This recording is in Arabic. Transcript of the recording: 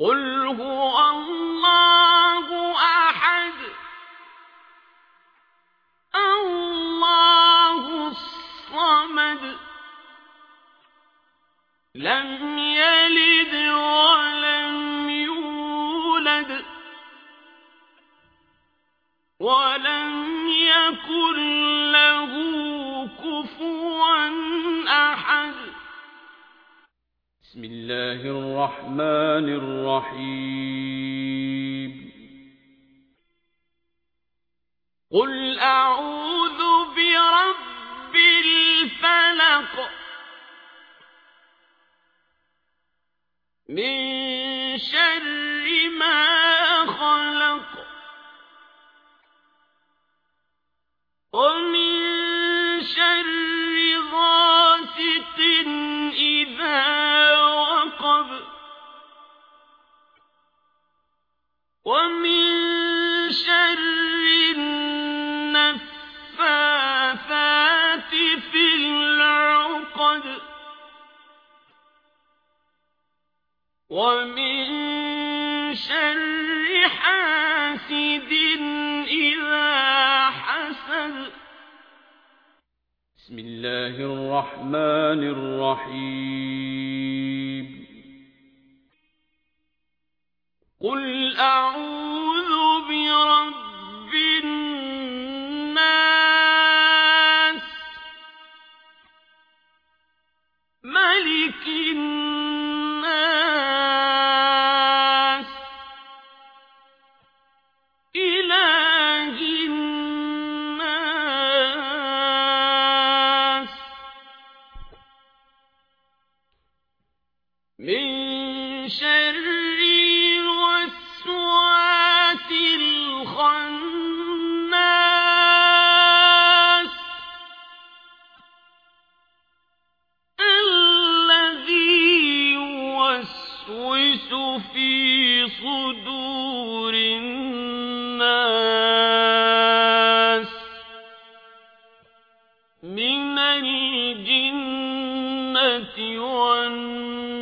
قل هو الله أحد الله الصمد لم يلد ولم يولد ولم بسم الله الرحمن الرحيم. قل أعوذ برب الفلق من ومن شر النفاثات في العقد. ومن شر حاسد إذا حسد. بسم الله الرحمن الرحيم. قل أعوذ برب الناس ملك الناس إله الناس من شر في صدور الناس من الجنة والناس